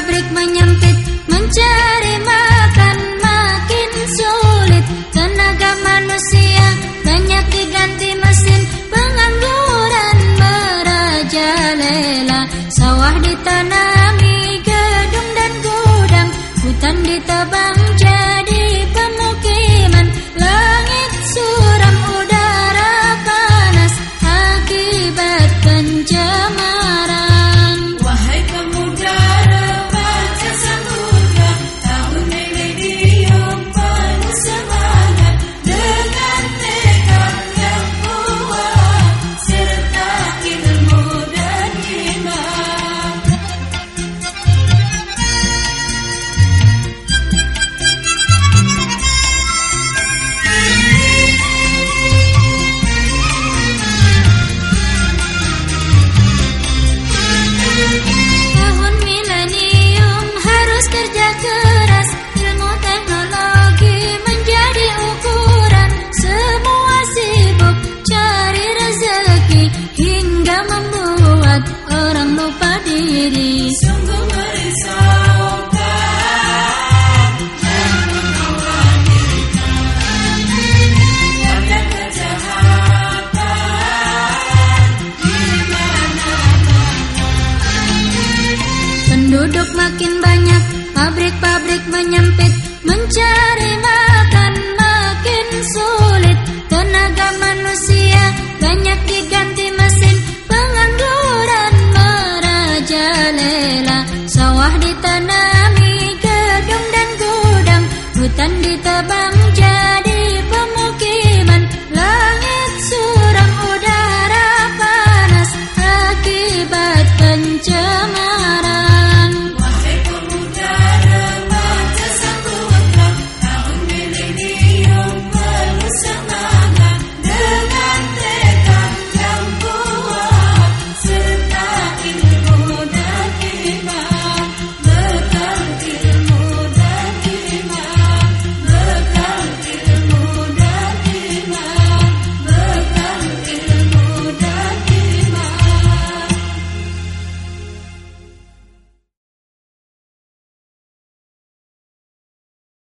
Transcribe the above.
Pabrik-pabrik menyempit Mencari makan makin sulit. Tenaga manusia banyak diganti mesin Pengangguran merajalela Sawah ditanami gedung dan gudang Hutan ditebang banyak Pabrik-pabrik menyempit Mencari makan